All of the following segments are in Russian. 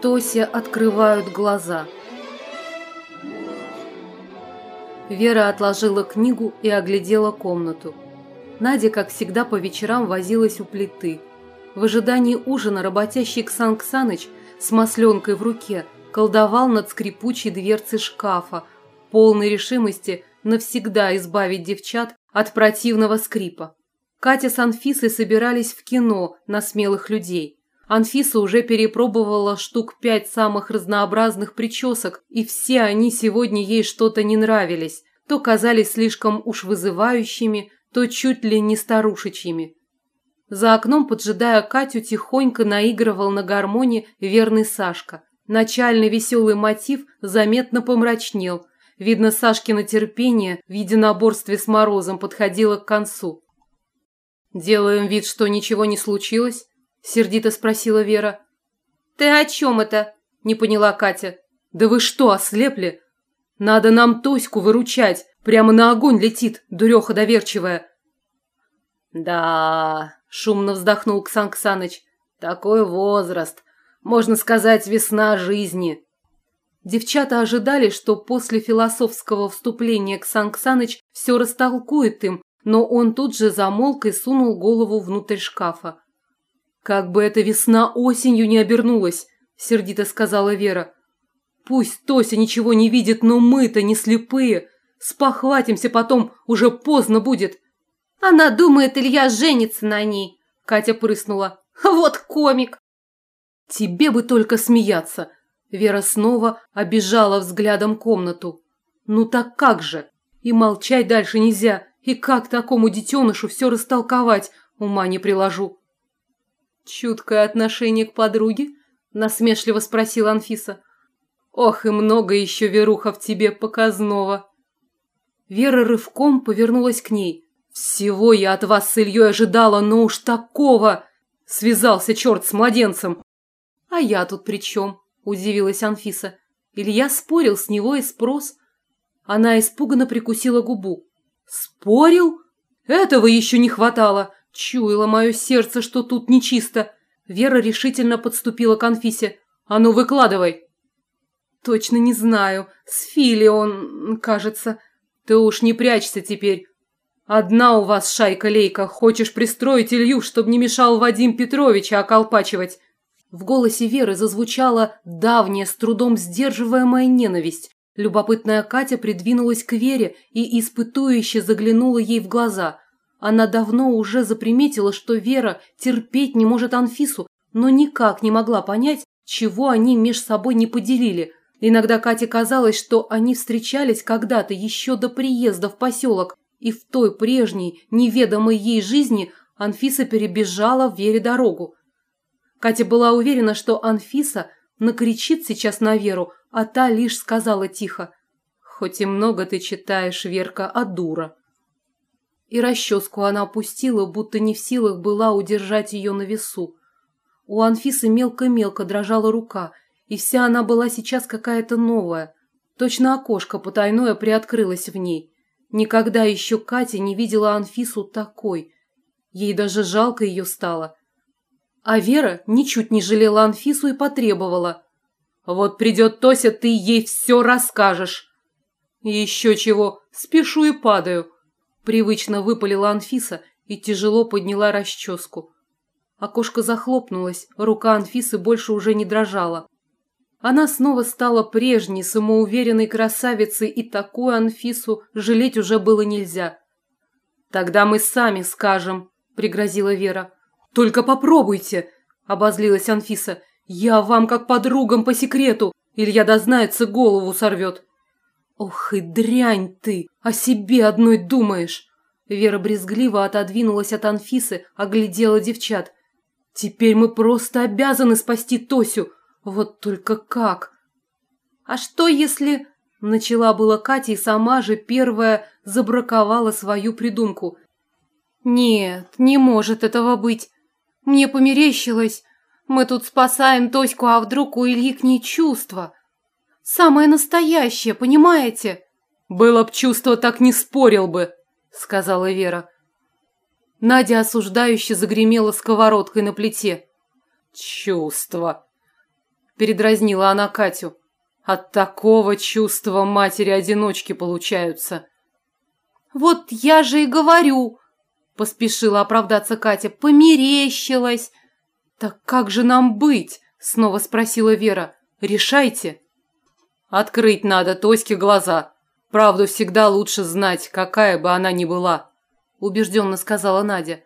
Тося открывают глаза. Вера отложила книгу и оглядела комнату. Надя, как всегда, по вечерам возилась у плиты. В ожидании ужина работящий Ксан Ксаныч с масленкой в руке колдовал над скрипучей дверцей шкафа, полной решимости навсегда избавить девчат от противного скрипа. Катя с Анфисой собирались в кино на смелых людей. Анфиса уже перепробовала штук пять самых разнообразных причесок, и все они сегодня ей что-то не нравились. То казались слишком уж вызывающими, то чуть ли не старушечьими. За окном, поджидая Катю, тихонько наигрывал на гармоне верный Сашка. Начальный веселый мотив заметно помрачнел. Видно, Сашкино терпение в единоборстве с Морозом подходило к концу. «Делаем вид, что ничего не случилось?» – сердито спросила Вера. «Ты о чем это?» – не поняла Катя. «Да вы что, ослепли? Надо нам Тоську выручать. Прямо на огонь летит, дуреха доверчивая». «Да...» – шумно вздохнул Ксан Ксаныч. «Такой возраст. Можно сказать, весна жизни». Девчата ожидали, что после философского вступления Ксан Ксаныч все растолкует им, но он тут же замолк и сунул голову внутрь шкафа. «Как бы эта весна осенью не обернулась», – сердито сказала Вера. «Пусть Тося ничего не видит, но мы-то не слепые. Спохватимся потом, уже поздно будет». «Она думает, Илья женится на ней», – Катя прыснула. «Вот комик!» «Тебе бы только смеяться!» Вера снова обижала взглядом комнату. «Ну так как же? И молчать дальше нельзя. И как такому детенышу все растолковать, ума не приложу. Чуткое отношение к подруге? Насмешливо спросила Анфиса. Ох, и много еще, Веруха, в тебе показного. Вера рывком повернулась к ней. Всего я от вас с Ильей ожидала, но уж такого! Связался черт с младенцем. А я тут при чем? Удивилась Анфиса. Илья спорил с него и спрос. Она испуганно прикусила губу. «Спорил? Этого еще не хватало. Чуяло мое сердце, что тут нечисто». Вера решительно подступила к Анфисе. «А ну, выкладывай!» «Точно не знаю. С Фили он, кажется. Ты уж не прячься теперь. Одна у вас шайка-лейка. Хочешь пристроить Илью, чтобы не мешал Вадим Петрович околпачивать?» В голосе Веры зазвучала давняя, с трудом сдерживаемая ненависть. Любопытная Катя придвинулась к Вере и испытующе заглянула ей в глаза. Она давно уже заприметила, что Вера терпеть не может Анфису, но никак не могла понять, чего они меж собой не поделили. Иногда Кате казалось, что они встречались когда-то еще до приезда в поселок, и в той прежней, неведомой ей жизни Анфиса перебежала в Вере дорогу. Катя была уверена, что Анфиса накричит сейчас на Веру, а та лишь сказала тихо, «Хоть и много ты читаешь, Верка, а дура». И расческу она опустила, будто не в силах была удержать ее на весу. У Анфисы мелко-мелко дрожала рука, и вся она была сейчас какая-то новая. Точно окошко потайное приоткрылось в ней. Никогда еще Катя не видела Анфису такой. Ей даже жалко ее стало. А Вера ничуть не жалела Анфису и потребовала. Вот придет Тося, ты ей все расскажешь. Еще чего, спешу и падаю. Привычно выпалила Анфиса и тяжело подняла расческу. Окошко захлопнулось, рука Анфисы больше уже не дрожала. Она снова стала прежней, самоуверенной красавицей, и такую Анфису жалеть уже было нельзя. «Тогда мы сами скажем», – пригрозила Вера. «Только попробуйте», – обозлилась Анфиса. «Я вам как подругам по секрету. Илья дознается, голову сорвет». «Ох и дрянь ты! О себе одной думаешь!» Вера брезгливо отодвинулась от Анфисы, оглядела девчат. «Теперь мы просто обязаны спасти Тосю. Вот только как?» «А что если...» Начала была Катя и сама же первая забраковала свою придумку. «Нет, не может этого быть. Мне померещилось, мы тут спасаем Тоську, а вдруг у Ильи к ней чувства? Самое настоящее, понимаете? Было б чувство, так не спорил бы, сказала Вера. Надя осуждающе загремела сковородкой на плите. Чувство. передразнила она Катю. От такого чувства матери-одиночки получаются. Вот я же и говорю, поспешила оправдаться Катя, померещилась. Так как же нам быть? Снова спросила Вера. Решайте. Открыть надо Тоське глаза. Правду всегда лучше знать, какая бы она ни была, убежденно сказала Надя.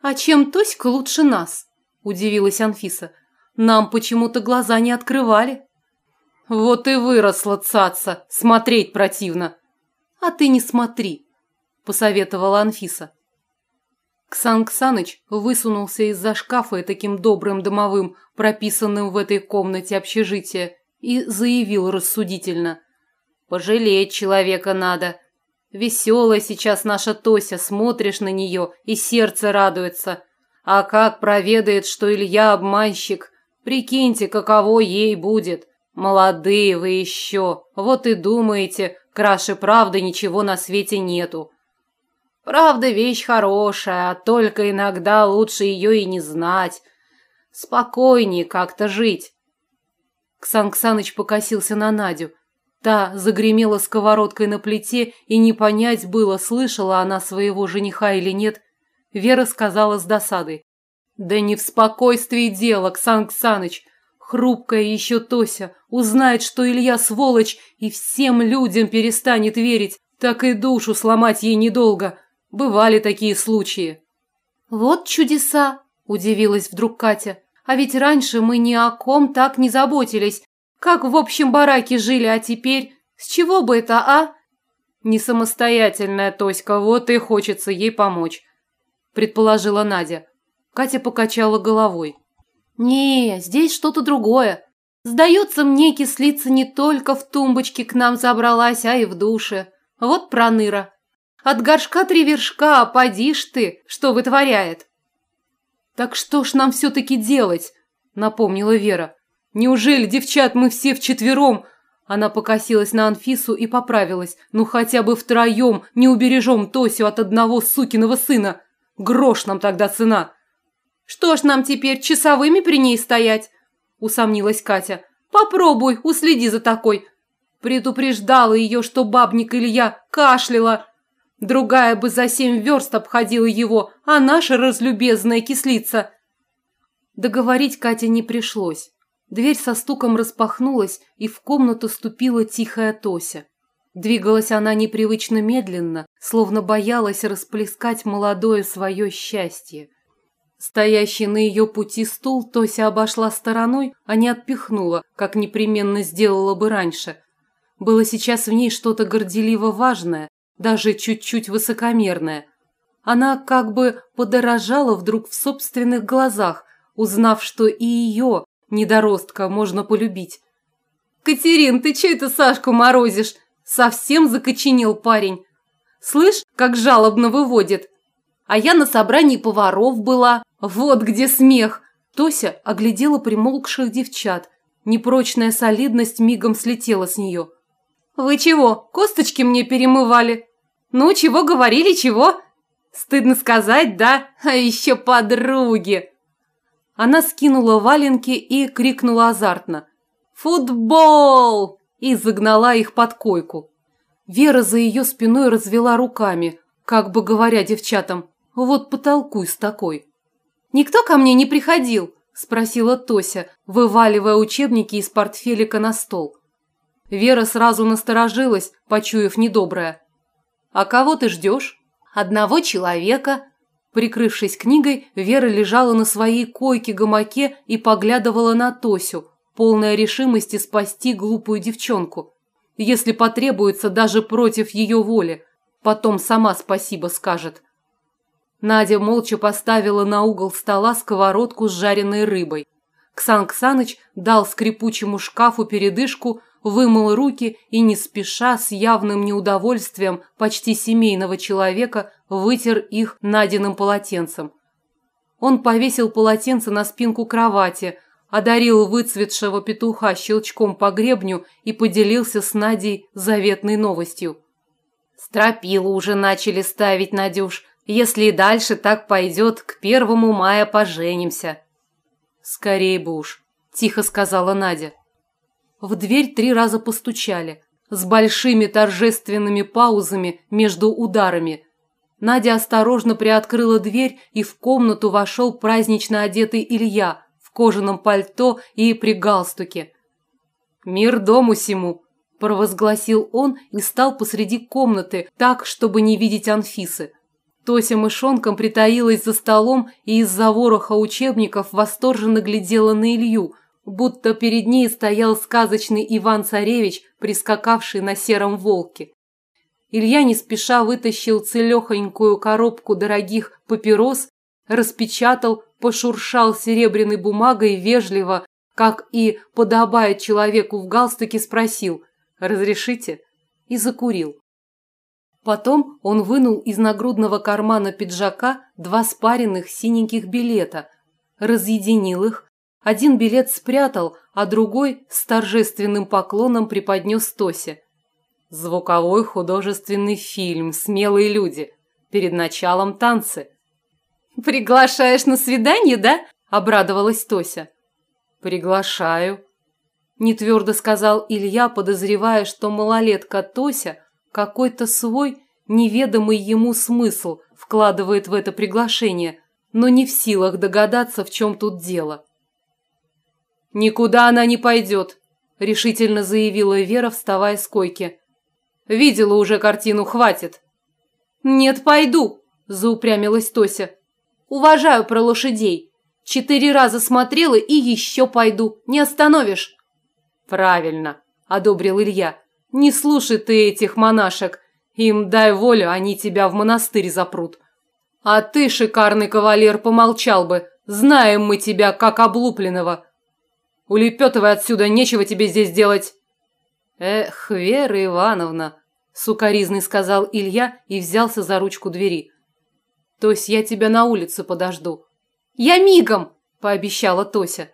А чем Тоська лучше нас? Удивилась Анфиса. Нам почему-то глаза не открывали. Вот и выросла цаца, смотреть противно. А ты не смотри, посоветовала Анфиса. Ксан Ксаныч высунулся из-за шкафа таким добрым домовым, прописанным в этой комнате общежития, и заявил рассудительно. «Пожалеть человека надо. Веселая сейчас наша Тося, смотришь на нее, и сердце радуется. А как проведает, что Илья обманщик, прикиньте, каково ей будет. Молодые вы еще, вот и думаете, краше правды ничего на свете нету. Правда, вещь хорошая, а только иногда лучше ее и не знать. Спокойнее как-то жить. Ксан Ксаныч покосился на Надю. Та загремела сковородкой на плите, и не понять было, слышала она своего жениха или нет. Вера сказала с досадой. «Да не в спокойствии дело, Ксан Ксаныч. Хрупкая еще Тося узнает, что Илья сволочь, и всем людям перестанет верить. Так и душу сломать ей недолго. Бывали такие случаи». «Вот чудеса!» – удивилась вдруг Катя. А ведь раньше мы ни о ком так не заботились. Как в общем бараке жили, а теперь... С чего бы это, а? Не самостоятельная Тоська, вот и хочется ей помочь, предположила Надя. Катя покачала головой. Не, здесь что-то другое. Сдается мне, кислица не только в тумбочке к нам забралась, а и в душе. Вот проныра. От горшка три вершка, а поди ты, что вытворяет. «Так что ж нам все-таки делать?» – напомнила Вера. «Неужели, девчат, мы все вчетвером?» Она покосилась на Анфису и поправилась. «Ну хотя бы втроем не убережем Тосю от одного сукиного сына. Грош нам тогда цена!» «Что ж нам теперь, часовыми при ней стоять?» – усомнилась Катя. «Попробуй, уследи за такой!» Предупреждала ее, что бабник Илья кашляла. Другая бы за семь верст обходила его, а наша разлюбезная кислица. Договорить Кате не пришлось. Дверь со стуком распахнулась, и в комнату ступила тихая Тося. Двигалась она непривычно медленно, словно боялась расплескать молодое свое счастье. Стоящий на ее пути стул Тося обошла стороной, а не отпихнула, как непременно сделала бы раньше. Было сейчас в ней что-то горделиво важное, даже чуть-чуть высокомерная. Она как бы подорожала вдруг в собственных глазах, узнав, что и ее, недоростка, можно полюбить. «Катерин, ты че это Сашку морозишь? Совсем закоченел парень. Слышь, как жалобно выводит. А я на собрании поваров была. Вот где смех!» Тося оглядела примолкших девчат. Непрочная солидность мигом слетела с нее. «Вы чего, косточки мне перемывали?» Ну, чего говорили, чего? Стыдно сказать, да? А еще подруги. Она скинула валенки и крикнула азартно. «Футбол!» и загнала их под койку. Вера за ее спиной развела руками, как бы говоря девчатам, «Вот потолкуй с такой». «Никто ко мне не приходил?» – спросила Тося, вываливая учебники из портфелика на стол. Вера сразу насторожилась, почуяв недоброе. «А кого ты ждешь?» «Одного человека». Прикрывшись книгой, Вера лежала на своей койке-гамаке и поглядывала на Тосю, полная решимости спасти глупую девчонку. Если потребуется даже против ее воли, потом сама спасибо скажет. Надя молча поставила на угол стола сковородку с жареной рыбой. Ксан Ксаныч дал скрипучему шкафу передышку, вымыл руки и не спеша, с явным неудовольствием почти семейного человека, вытер их надиным полотенцем. Он повесил полотенце на спинку кровати, одарил выцветшего петуха щелчком по гребню и поделился с Надей заветной новостью. «Стропилу уже начали ставить, Надюш. Если и дальше так пойдет, к первому мая поженимся». «Скорей бы уж», – тихо сказала Надя. В дверь три раза постучали, с большими торжественными паузами между ударами. Надя осторожно приоткрыла дверь, и в комнату вошел празднично одетый Илья в кожаном пальто и при галстуке. «Мир дому сему!» – провозгласил он и стал посреди комнаты, так, чтобы не видеть Анфисы. Тося мышонком притаилась за столом и из-за вороха учебников восторженно глядела на Илью, будто перед ней стоял сказочный Иван-царевич, прискакавший на сером волке. Илья не спеша вытащил целехонькую коробку дорогих папирос, распечатал, пошуршал серебряной бумагой вежливо, как и подобает человеку в галстуке, спросил «Разрешите?» и закурил. Потом он вынул из нагрудного кармана пиджака два спаренных синеньких билета, разъединил их, один билет спрятал, а другой с торжественным поклоном преподнес Тосе. Звуковой художественный фильм «Смелые люди». Перед началом танцы. «Приглашаешь на свидание, да?» – обрадовалась Тося. «Приглашаю», – нетвердо сказал Илья, подозревая, что малолетка Тося какой-то свой неведомый ему смысл вкладывает в это приглашение, но не в силах догадаться, в чем тут дело. «Никуда она не пойдет», – решительно заявила Вера, вставая с койки. «Видела уже картину, хватит». «Нет, пойду», – заупрямилась Тося. «Уважаю про лошадей. Четыре раза смотрела и еще пойду. Не остановишь». «Правильно», – одобрил Илья. «Не слушай ты этих монашек. Им дай волю, они тебя в монастырь запрут. А ты, шикарный кавалер, помолчал бы. Знаем мы тебя, как облупленного. Улепетывай отсюда, нечего тебе здесь делать!» «Эх, Вера Ивановна!» – сукоризный сказал Илья и взялся за ручку двери. «То есть я тебя на улице подожду». «Я мигом!» – пообещала Тося.